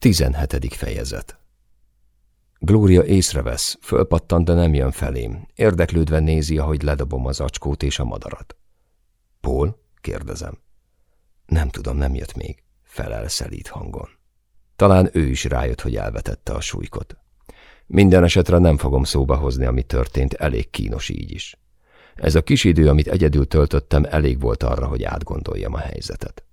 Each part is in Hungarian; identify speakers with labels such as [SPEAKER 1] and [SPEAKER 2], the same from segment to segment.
[SPEAKER 1] 17. fejezet Glória észrevesz, fölpattant, de nem jön felém. Érdeklődve nézi, ahogy ledobom az acskót és a madarat. Paul? kérdezem. Nem tudom, nem jött még. Felel szelít hangon. Talán ő is rájött, hogy elvetette a súlykot. Minden esetre nem fogom szóba hozni, ami történt, elég kínos így is. Ez a kis idő, amit egyedül töltöttem, elég volt arra, hogy átgondoljam a helyzetet.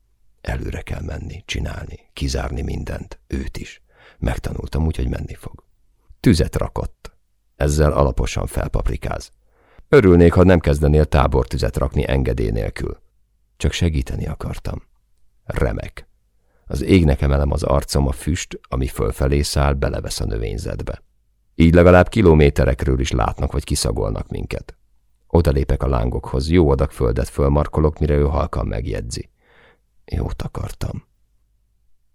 [SPEAKER 1] Előre kell menni, csinálni, kizárni mindent, őt is. Megtanultam úgy, hogy menni fog. Tüzet rakott. Ezzel alaposan felpaprikáz. Örülnék, ha nem kezdenél tábortüzet rakni engedély nélkül. Csak segíteni akartam. Remek. Az égnek emelem az arcom, a füst, ami fölfelé száll, belevesz a növényzetbe. Így legalább kilométerekről is látnak vagy kiszagolnak minket. Odalépek a lángokhoz, jó adag földet fölmarkolok, mire ő halkan megjegyzi. Jót akartam.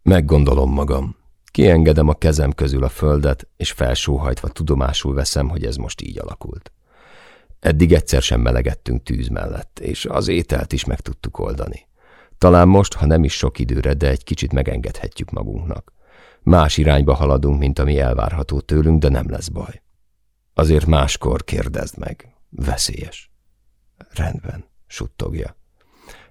[SPEAKER 1] Meggondolom magam. Kiengedem a kezem közül a földet, és felsóhajtva tudomásul veszem, hogy ez most így alakult. Eddig egyszer sem melegettünk tűz mellett, és az ételt is meg tudtuk oldani. Talán most, ha nem is sok időre, de egy kicsit megengedhetjük magunknak. Más irányba haladunk, mint ami elvárható tőlünk, de nem lesz baj. Azért máskor kérdezd meg. Veszélyes. Rendben, suttogja.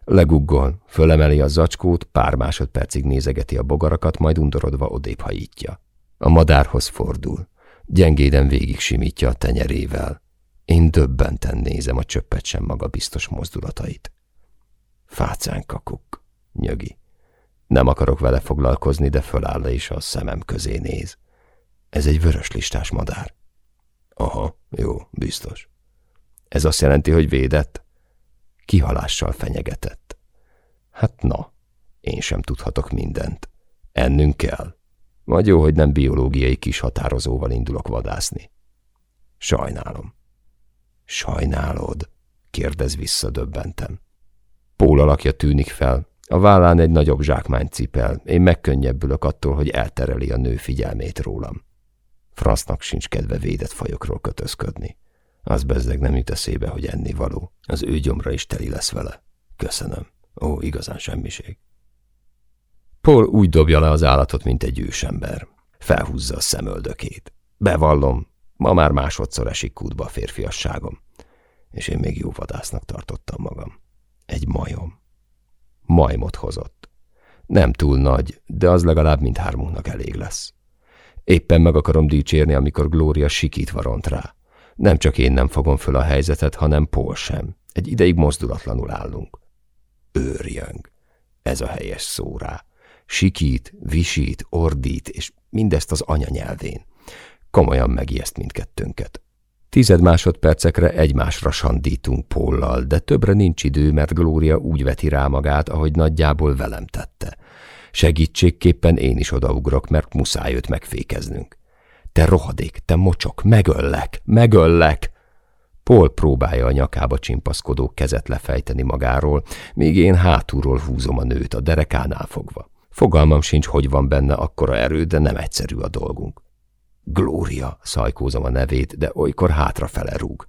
[SPEAKER 1] Leguggol, fölemeli a zacskót, pár másodpercig nézegeti a bogarakat, majd undorodva odébb hajítja. A madárhoz fordul. Gyengéden végig simítja a tenyerével. Én döbbenten nézem a csöppet sem maga biztos mozdulatait. Fácán kakuk, nyögi. Nem akarok vele foglalkozni, de föláll és a szemem közé néz. Ez egy vörös listás madár. Aha, jó, biztos. Ez azt jelenti, hogy védett? Kihalással fenyegetett. Hát na, én sem tudhatok mindent. Ennünk kell. Vagy jó, hogy nem biológiai kis határozóval indulok vadászni. Sajnálom. Sajnálod? kérdez vissza döbbentem. Pól alakja tűnik fel, a vállán egy nagyobb zsákmány cipel, én megkönnyebbülök attól, hogy eltereli a nő figyelmét rólam. Frasznak sincs kedve védett fajokról kötözködni. Az bezdeg nem jut eszébe, hogy enni való. Az ő gyomra is teli lesz vele. Köszönöm. Ó, igazán semmiség. Paul úgy dobja le az állatot, mint egy ősember. Felhúzza a szemöldökét. Bevallom, ma már másodszor esik kútba a férfiasságom. És én még jó vadásznak tartottam magam. Egy majom. Majmot hozott. Nem túl nagy, de az legalább mindhármunknak elég lesz. Éppen meg akarom dicsérni, amikor Glória sikítva ront rá. Nem csak én nem fogom föl a helyzetet, hanem Paul sem. Egy ideig mozdulatlanul állunk. Őrjöng. Ez a helyes szó rá. Sikít, visít, ordít, és mindezt az anyanyelvén. Komolyan megijeszt mindkettőnket. Tized másodpercekre egymásra sandítunk Póllal, de többre nincs idő, mert Glória úgy veti rá magát, ahogy nagyjából velem tette. Segítségképpen én is odaugrok, mert muszáj őt megfékeznünk. Te rohadék, te mocsok, megöllek, megöllek! Paul próbálja a nyakába csimpaszkodó kezet lefejteni magáról, míg én hátulról húzom a nőt, a derekánál fogva. Fogalmam sincs, hogy van benne akkora erő, de nem egyszerű a dolgunk. Glória, szajkózom a nevét, de olykor hátrafele rúg.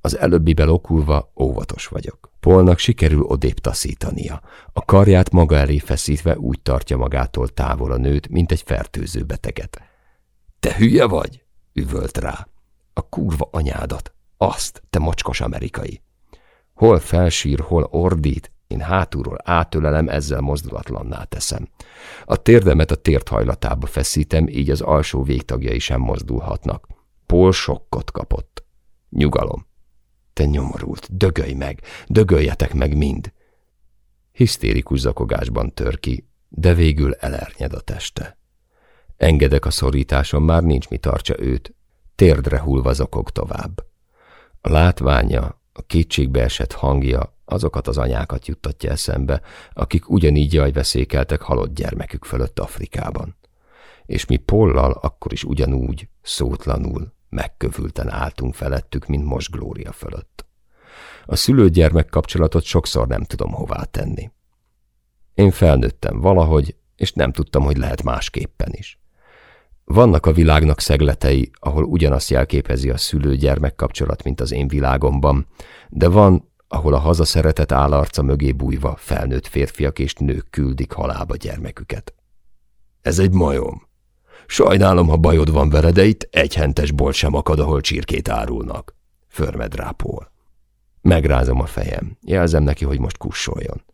[SPEAKER 1] Az előbbi belokulva óvatos vagyok. Polnak sikerül odébb taszítania. A karját maga elé feszítve úgy tartja magától távol a nőt, mint egy fertőző beteget. Te hülye vagy? üvölt rá. A kurva anyádat. Azt, te mocskos amerikai. Hol felsír, hol ordít, én hátulról átölelem, ezzel mozdulatlanná teszem. A térdemet a tért hajlatába feszítem, így az alsó végtagjai sem mozdulhatnak. Pól sokkot kapott. Nyugalom. Te nyomorult, dögölj meg, dögöljetek meg mind. Hisztérikus zakogásban tör ki, de végül elernyed a teste. Engedek a szorításon, már nincs mi tartsa őt. Térdre hullva zokog tovább. A látványa, a kétségbe esett hangja azokat az anyákat juttatja eszembe, akik ugyanígy jajveszékeltek halott gyermekük fölött Afrikában. És mi Pollal akkor is ugyanúgy, szótlanul, megkövülten álltunk felettük, mint most Glória fölött. A szülő-gyermek kapcsolatot sokszor nem tudom hová tenni. Én felnőttem valahogy, és nem tudtam, hogy lehet másképpen is. Vannak a világnak szegletei, ahol ugyanazt jelképezi a szülő-gyermek kapcsolat, mint az én világomban, de van, ahol a hazaszeretet áll arca mögé bújva felnőtt férfiak és nők küldik halába gyermeküket. Ez egy majom. Sajnálom, ha bajod van vele, de itt egy hentes bolt sem akad, ahol csirkét árulnak. Förmed rá. Megrázom a fejem. Jelzem neki, hogy most kussoljon.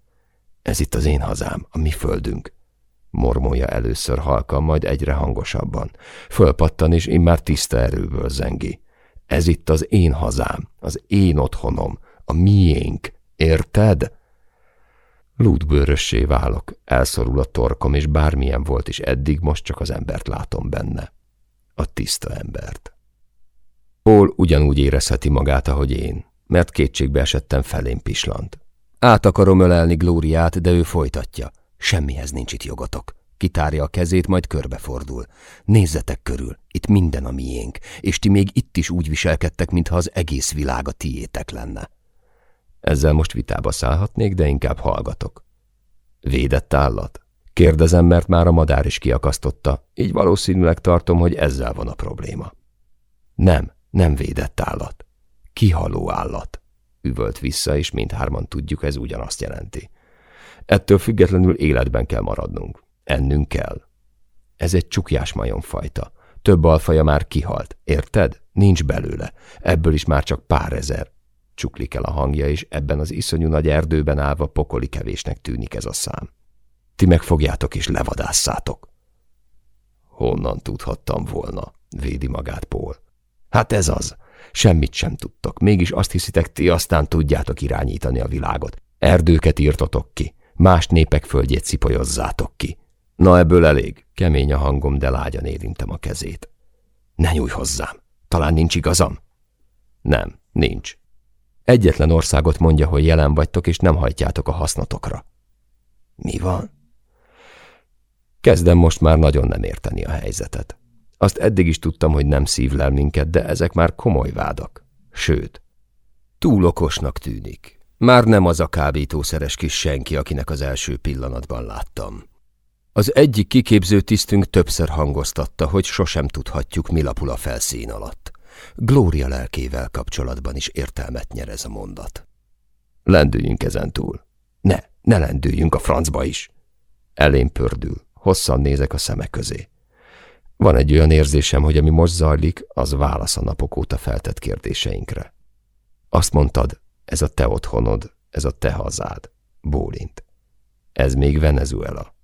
[SPEAKER 1] Ez itt az én hazám, a mi földünk. Mormolja először halkan, majd egyre hangosabban. Fölpattan, és immár tiszta erőből zengi. Ez itt az én hazám, az én otthonom, a miénk. Érted? Lúdbőrössé válok, elszorul a torkom, és bármilyen volt is eddig, most csak az embert látom benne. A tiszta embert. Paul ugyanúgy érezheti magát, ahogy én, mert kétségbe esettem felém pislant. Át akarom ölelni Glóriát, de ő folytatja. Semmihez nincs itt jogotok. Kitárja a kezét, majd körbefordul. Nézzetek körül, itt minden a miénk, és ti még itt is úgy viselkedtek, mintha az egész világ a tiétek lenne. Ezzel most vitába szállhatnék, de inkább hallgatok. Védett állat? Kérdezem, mert már a madár is kiakasztotta, így valószínűleg tartom, hogy ezzel van a probléma. Nem, nem védett állat. Kihaló állat. Üvölt vissza, és mindhárman tudjuk, ez ugyanazt jelenti. Ettől függetlenül életben kell maradnunk. Ennünk kell. Ez egy csukjás majomfajta. Több alfaja már kihalt, érted? Nincs belőle. Ebből is már csak pár ezer. Csuklik el a hangja, és ebben az iszonyú nagy erdőben állva pokoli kevésnek tűnik ez a szám. Ti megfogjátok és levadásszátok. Honnan tudhattam volna, védi magát Paul. Hát ez az. Semmit sem tudtok, mégis azt hiszitek, ti aztán tudjátok irányítani a világot. Erdőket írtotok ki, más népek földjét szipolyozzátok ki. Na ebből elég, kemény a hangom, de lágyan érintem a kezét. Ne nyújj hozzám, talán nincs igazam? Nem, nincs. Egyetlen országot mondja, hogy jelen vagytok, és nem hajtjátok a hasznotokra. Mi van? Kezdem most már nagyon nem érteni a helyzetet. Azt eddig is tudtam, hogy nem szívlel minket, de ezek már komoly vádak. Sőt, túl okosnak tűnik. Már nem az a kábítószeres kis senki, akinek az első pillanatban láttam. Az egyik kiképző tisztünk többször hangoztatta, hogy sosem tudhatjuk, mi lapul a felszín alatt. Glória lelkével kapcsolatban is értelmet nyer ez a mondat. Lendüljünk ezen túl. Ne, ne lendüljünk a francba is. Elém pördül, hosszan nézek a szeme közé. Van egy olyan érzésem, hogy ami most zajlik, az válasz a napok óta feltett kérdéseinkre. Azt mondtad, ez a te otthonod, ez a te hazád. Bólint. Ez még Venezuela.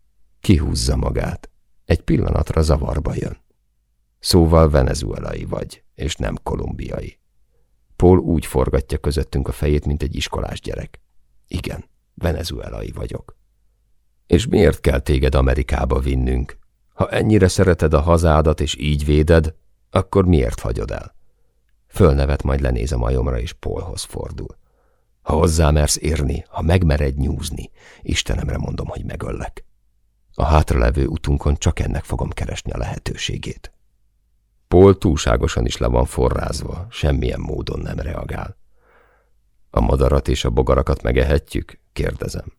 [SPEAKER 1] Kihúzza magát. Egy pillanatra zavarba jön. Szóval venezuelai vagy, és nem kolumbiai. Paul úgy forgatja közöttünk a fejét, mint egy iskolás gyerek. Igen, venezuelai vagyok. És miért kell téged Amerikába vinnünk? Ha ennyire szereted a hazádat, és így véded, akkor miért hagyod el? Fölnevet, majd lenéz a majomra, és Paulhoz fordul. Ha hozzámersz érni, ha megmered nyúzni, Istenemre mondom, hogy megöllek. A hátralevő utunkon csak ennek fogom keresni a lehetőségét. Paul túlságosan is le van forrázva, semmilyen módon nem reagál. A madarat és a bogarakat megehetjük? kérdezem.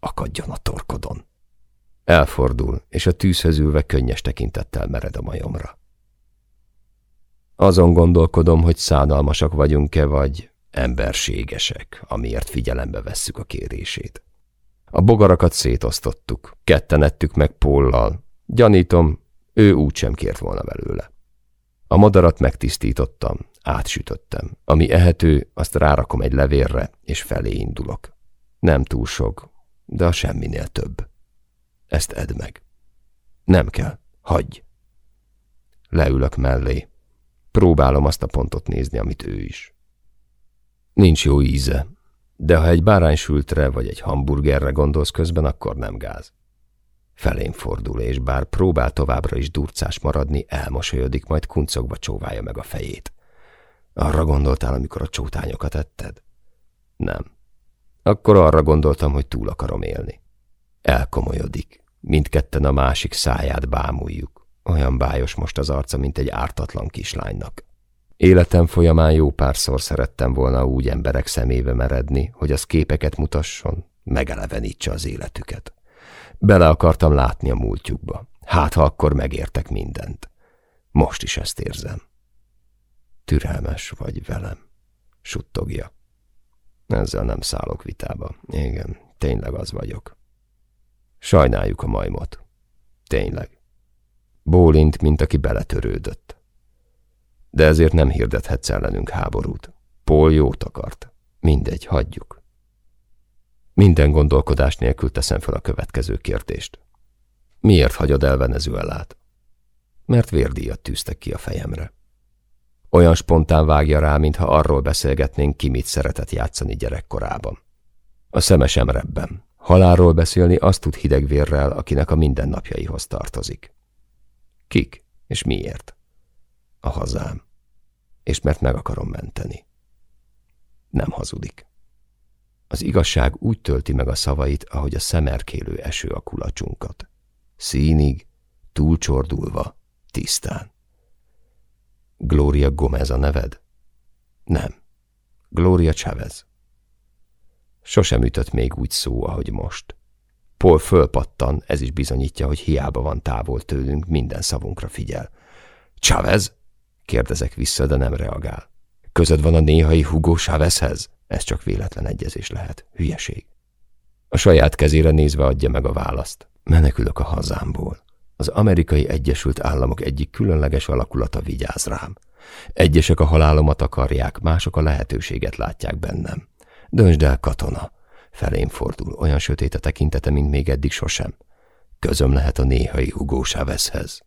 [SPEAKER 1] Akadjon a torkodon. Elfordul, és a tűzhöz ülve könnyes tekintettel mered a majomra. Azon gondolkodom, hogy szánalmasak vagyunk-e, vagy emberségesek, amiért figyelembe vesszük a kérését. A bogarakat szétosztottuk, ketten ettük meg Póllal. Gyanítom, ő úgysem kért volna belőle. A madarat megtisztítottam, átsütöttem. Ami ehető, azt rárakom egy levérre, és felé indulok. Nem túl sok, de a semminél több. Ezt edd meg. Nem kell, hagyj. Leülök mellé. Próbálom azt a pontot nézni, amit ő is. Nincs jó íze, de ha egy báránysültre vagy egy hamburgerre gondolsz közben, akkor nem gáz. Felén fordul, és bár próbál továbbra is durcás maradni, elmosolyodik, majd kuncogva csóválja meg a fejét. Arra gondoltál, amikor a csótányokat etted? Nem. Akkor arra gondoltam, hogy túl akarom élni. Elkomolyodik. Mindketten a másik száját bámuljuk. Olyan bájos most az arca, mint egy ártatlan kislánynak. Életem folyamán jó párszor szerettem volna úgy emberek szemébe meredni, hogy az képeket mutasson, megelevenítse az életüket. Bele akartam látni a múltjukba. Hát, ha akkor megértek mindent. Most is ezt érzem. Türelmes vagy velem, suttogja. Ezzel nem szállok vitába. Igen, tényleg az vagyok. Sajnáljuk a majmot. Tényleg. Bólint, mint aki beletörődött. De ezért nem hirdethetsz ellenünk háborút. Paul jót akart. Mindegy, hagyjuk. Minden gondolkodás nélkül teszem fel a következő kérdést. Miért hagyod el Venezuelát? Mert vérdíjat tűztek ki a fejemre. Olyan spontán vágja rá, mintha arról beszélgetnénk, ki mit szeretett játszani gyerekkorában. A szemesem rebben. Halálról beszélni azt tud hidegvérrel, akinek a mindennapjaihoz tartozik. Kik és miért? A hazám. És mert meg akarom menteni. Nem hazudik. Az igazság úgy tölti meg a szavait, ahogy a szemerkélő eső a kulacsunkat. Színig, túlcsordulva, tisztán. Gloria Gomez a neved? Nem. Gloria Chavez. Sosem ütött még úgy szó, ahogy most. Paul fölpattan, ez is bizonyítja, hogy hiába van távol tőlünk, minden szavunkra figyel. Chavez? Kérdezek vissza, de nem reagál. Közöd van a néhai Hugo Chávezhez? Ez csak véletlen egyezés lehet. Hülyeség. A saját kezére nézve adja meg a választ. Menekülök a hazámból. Az amerikai Egyesült Államok egyik különleges alakulata vigyáz rám. Egyesek a halálomat akarják, mások a lehetőséget látják bennem. Döntsd el, katona! Felém fordul, olyan sötét a tekintete, mint még eddig sosem. Közöm lehet a néhai Hugo Chávezhez.